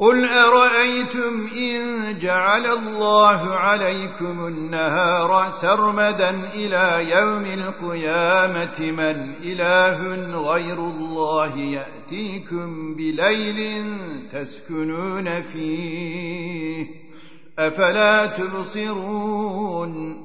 قل أرأيتم إن جعل الله عليكم النهار سرمدا إلى يوم القيامة من إله غير الله يأتيكم بليل تسكنون فيه أفلا تبصرون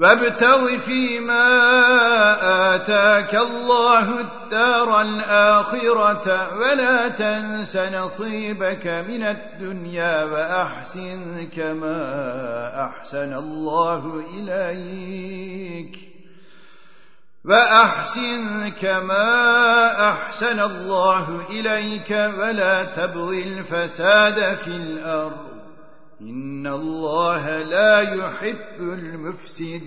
وابتغ فيما آتاك الله الدار الآخرة ولا تنس نصيبك من الدنيا وأحسن كما أحسن الله إليك وأحسن كما أحسن الله إليك ولا تبغي الفساد في الأرض إن الله لا يحب المفسدين